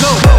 go.